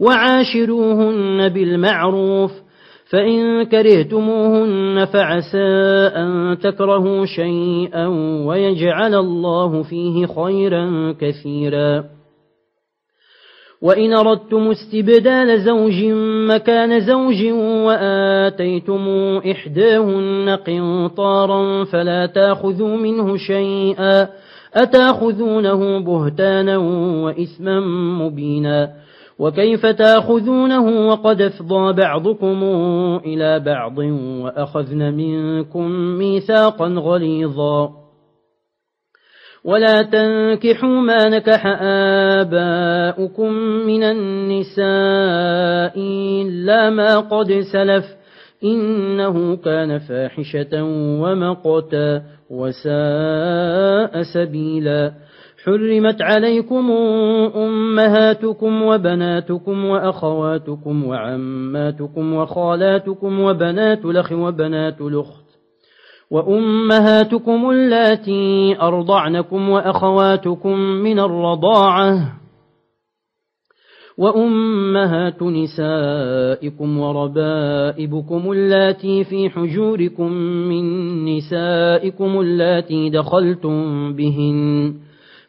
وعاشروهن بالمعروف فإن كرهتموهن فعسى أن تكرهوا شيئا ويجعل الله فيه خيرا كثيرا. وإن أردتم استبدال زوج مكان زوج وآتيتم إحداهن قنطارا فلا تأخذوا منه شيئا أتأخذونه بهتانا وإثما مبينا. وكيف تأخذونه وقد أفضى بعضكم إلى بعض وأخذن منكم ميثاقا غليظا. ولا تنكحوا ما نكح آباؤكم من النساء إلا ما قد سلف. إنه كان فاحشة ومقتا وساء سبيلا. حرمت عليكم أمهاتكم وبناتكم وأخواتكم وعماتكم وخالاتكم وبنات لخ وبنات لخت وأمهاتكم اللاتي أرضعنكم وأخواتكم من الرضاعة وأمهات نسائكم وربائبكم اللاتي في حجوركم من نسائكم اللاتي دخلتم بهن